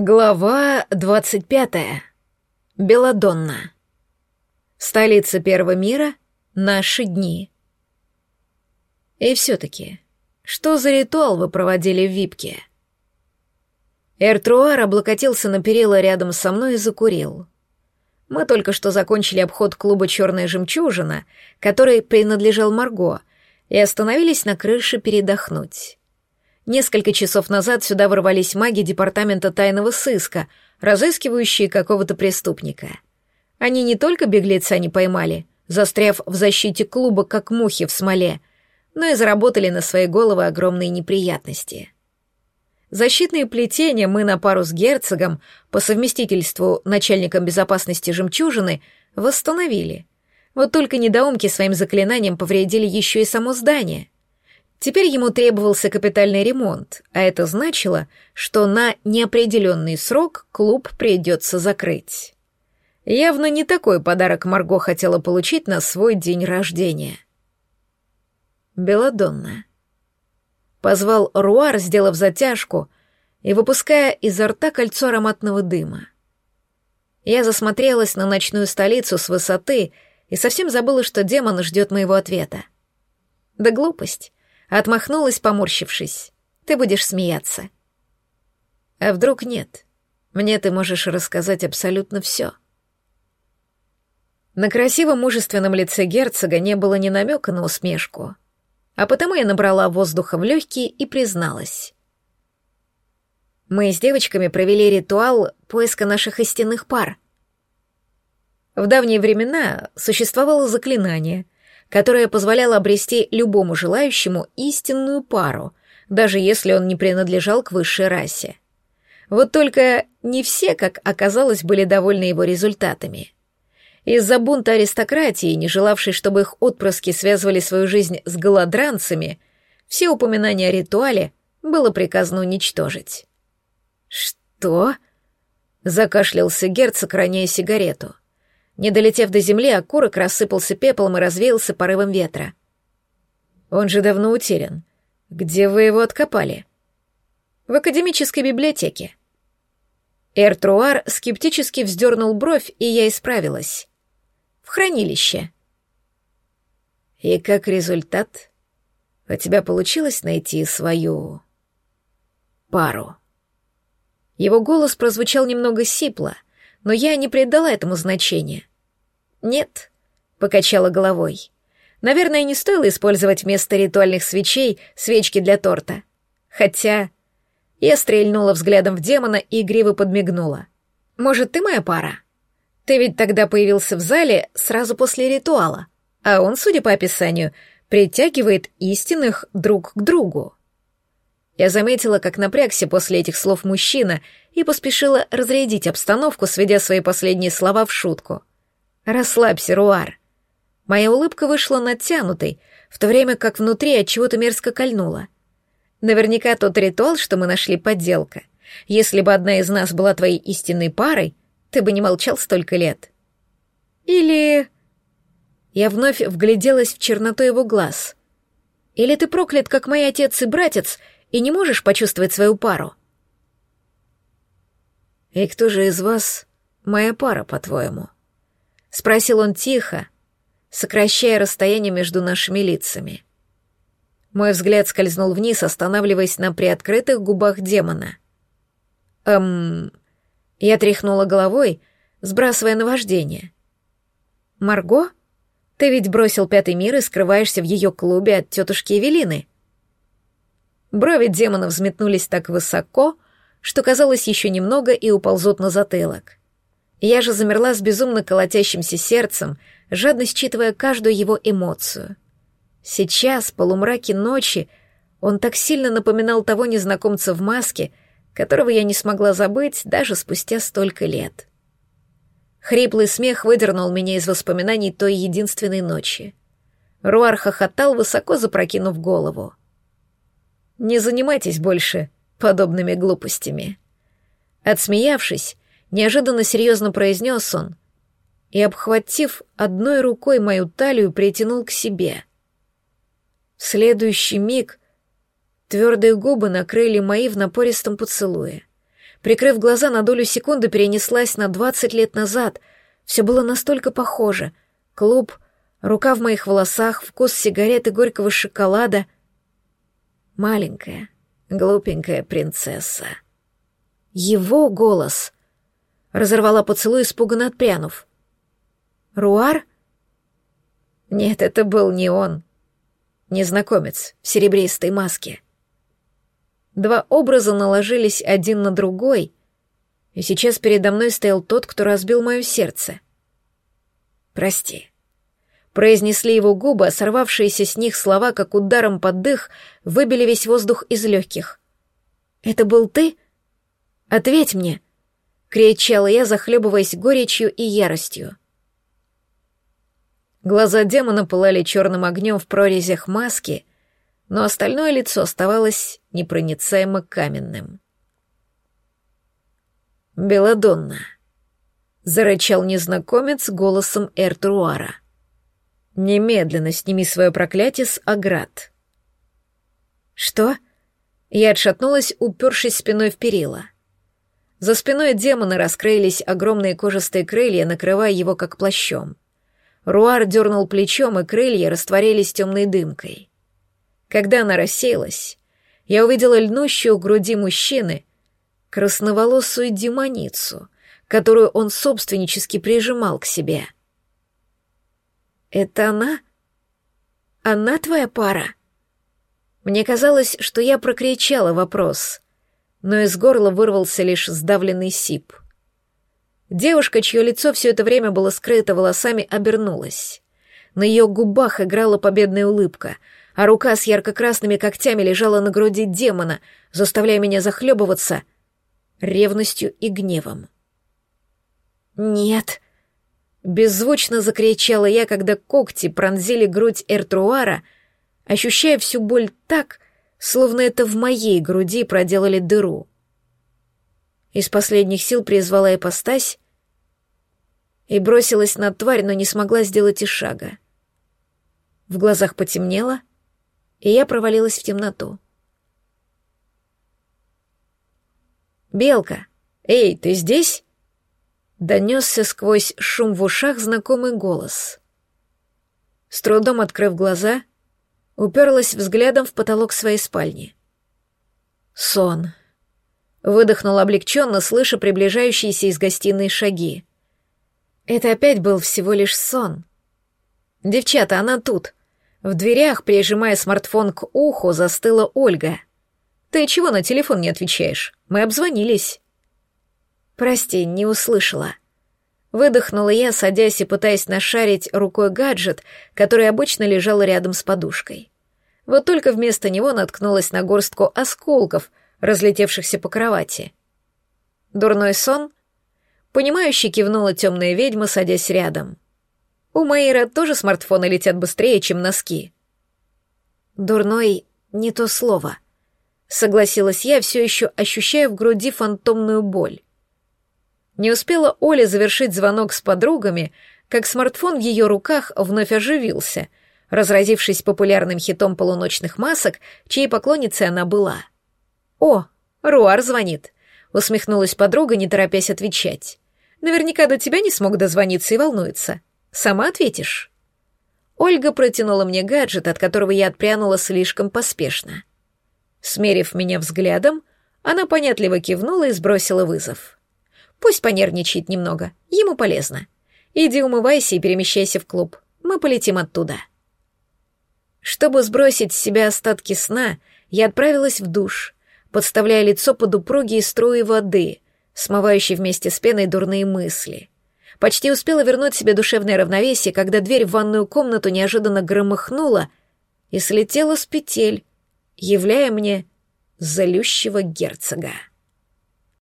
Глава двадцать пятая. Беладонна. Столица Первого мира. Наши дни. И все-таки, что за ритуал вы проводили в Випке? Эртруар облокотился на перила рядом со мной и закурил. Мы только что закончили обход клуба «Черная жемчужина», который принадлежал Марго, и остановились на крыше передохнуть. Несколько часов назад сюда ворвались маги департамента тайного сыска, разыскивающие какого-то преступника. Они не только беглеца не поймали, застряв в защите клуба, как мухи в смоле, но и заработали на свои головы огромные неприятности. Защитные плетения мы на пару с герцогом, по совместительству начальником безопасности «Жемчужины», восстановили. Вот только недоумки своим заклинанием повредили еще и само здание — Теперь ему требовался капитальный ремонт, а это значило, что на неопределенный срок клуб придется закрыть. Явно не такой подарок Марго хотела получить на свой день рождения. Беладонна. Позвал Руар, сделав затяжку и выпуская изо рта кольцо ароматного дыма. Я засмотрелась на ночную столицу с высоты и совсем забыла, что демон ждет моего ответа. Да глупость. Отмахнулась, поморщившись. Ты будешь смеяться. А вдруг нет? Мне ты можешь рассказать абсолютно все. На красивом мужественном лице герцога не было ни намека на усмешку, а потому я набрала воздуха в легкие и призналась. Мы с девочками провели ритуал поиска наших истинных пар. В давние времена существовало заклинание — которая позволяла обрести любому желающему истинную пару, даже если он не принадлежал к высшей расе. Вот только не все, как оказалось, были довольны его результатами. Из-за бунта аристократии, не желавшей, чтобы их отпрыски связывали свою жизнь с голодранцами, все упоминания о ритуале было приказано уничтожить. «Что?» — закашлялся герцог, роняя сигарету. Не долетев до земли, окурок рассыпался пеплом и развеялся порывом ветра. Он же давно утерян. Где вы его откопали? В академической библиотеке. Эртруар скептически вздернул бровь, и я исправилась. В хранилище. И как результат, у тебя получилось найти свою пару. Его голос прозвучал немного сипло, но я не придала этому значения. «Нет», — покачала головой. «Наверное, не стоило использовать вместо ритуальных свечей свечки для торта. Хотя...» Я стрельнула взглядом в демона и игриво подмигнула. «Может, ты моя пара? Ты ведь тогда появился в зале сразу после ритуала, а он, судя по описанию, притягивает истинных друг к другу». Я заметила, как напрягся после этих слов мужчина и поспешила разрядить обстановку, сведя свои последние слова в шутку. «Расслабься, Руар». Моя улыбка вышла натянутой, в то время как внутри от чего-то мерзко кольнуло. Наверняка тот ритуал, что мы нашли, подделка. Если бы одна из нас была твоей истинной парой, ты бы не молчал столько лет. Или... Я вновь вгляделась в черноту его глаз. Или ты проклят, как мой отец и братец, и не можешь почувствовать свою пару? И кто же из вас моя пара, по-твоему? — спросил он тихо, сокращая расстояние между нашими лицами. Мой взгляд скользнул вниз, останавливаясь на приоткрытых губах демона. «Эм...» Я тряхнула головой, сбрасывая наваждение. «Марго? Ты ведь бросил пятый мир и скрываешься в ее клубе от тетушки Эвелины». Брови демона взметнулись так высоко, что казалось еще немного и уползут на затылок. Я же замерла с безумно колотящимся сердцем, жадно считывая каждую его эмоцию. Сейчас, в полумраке ночи, он так сильно напоминал того незнакомца в маске, которого я не смогла забыть даже спустя столько лет. Хриплый смех выдернул меня из воспоминаний той единственной ночи. Руар хохотал, высоко запрокинув голову. «Не занимайтесь больше подобными глупостями». Отсмеявшись, неожиданно серьезно произнес он и, обхватив одной рукой мою талию, притянул к себе. В следующий миг твердые губы накрыли мои в напористом поцелуе. Прикрыв глаза, на долю секунды перенеслась на двадцать лет назад. Все было настолько похоже. Клуб, рука в моих волосах, вкус сигарет и горького шоколада. Маленькая, глупенькая принцесса. Его голос. Разорвала поцелуй, испуганно отпрянув. «Руар?» Нет, это был не он. Незнакомец в серебристой маске. Два образа наложились один на другой, и сейчас передо мной стоял тот, кто разбил мое сердце. «Прости», произнесли его губы, а сорвавшиеся с них слова, как ударом под дых, выбили весь воздух из легких. «Это был ты? Ответь мне!» — кричала я, захлебываясь горечью и яростью. Глаза демона пылали черным огнем в прорезях маски, но остальное лицо оставалось непроницаемо каменным. «Беладонна», — зарычал незнакомец голосом Эртруара. «Немедленно сними свое проклятие с оград». «Что?» Я отшатнулась, упершись спиной в перила. За спиной демона раскрылись огромные кожистые крылья, накрывая его как плащом. Руар дернул плечом, и крылья растворились темной дымкой. Когда она рассеялась, я увидела льнущую у груди мужчины красноволосую демоницу, которую он собственнически прижимал к себе. «Это она? Она твоя пара?» Мне казалось, что я прокричала вопрос, но из горла вырвался лишь сдавленный сип — Девушка, чье лицо все это время было скрыто волосами, обернулась. На ее губах играла победная улыбка, а рука с ярко-красными когтями лежала на груди демона, заставляя меня захлебываться ревностью и гневом. «Нет!» — беззвучно закричала я, когда когти пронзили грудь Эртруара, ощущая всю боль так, словно это в моей груди проделали дыру. Из последних сил призвала ипостась и бросилась на тварь, но не смогла сделать и шага. В глазах потемнело, и я провалилась в темноту. «Белка! Эй, ты здесь?» Донесся сквозь шум в ушах знакомый голос. С трудом открыв глаза, уперлась взглядом в потолок своей спальни. Сон. Выдохнул облегченно, слыша приближающиеся из гостиной шаги. Это опять был всего лишь сон. «Девчата, она тут!» В дверях, прижимая смартфон к уху, застыла Ольга. «Ты чего на телефон не отвечаешь? Мы обзвонились». «Прости, не услышала». Выдохнула я, садясь и пытаясь нашарить рукой гаджет, который обычно лежал рядом с подушкой. Вот только вместо него наткнулась на горстку осколков, разлетевшихся по кровати. Дурной сон? Понимающе кивнула темная ведьма, садясь рядом. У Мэйра тоже смартфоны летят быстрее, чем носки. Дурной — не то слово. Согласилась я, все еще ощущая в груди фантомную боль. Не успела Оля завершить звонок с подругами, как смартфон в ее руках вновь оживился, разразившись популярным хитом полуночных масок, чьей поклонницей она была — «О, Руар звонит», — усмехнулась подруга, не торопясь отвечать. «Наверняка до тебя не смог дозвониться и волнуется. Сама ответишь?» Ольга протянула мне гаджет, от которого я отпрянула слишком поспешно. Смерив меня взглядом, она понятливо кивнула и сбросила вызов. «Пусть понервничает немного, ему полезно. Иди умывайся и перемещайся в клуб. Мы полетим оттуда». Чтобы сбросить с себя остатки сна, я отправилась в душ — подставляя лицо под упругие струи воды, смывающие вместе с пеной дурные мысли. Почти успела вернуть себе душевное равновесие, когда дверь в ванную комнату неожиданно громыхнула и слетела с петель, являя мне залющего герцога.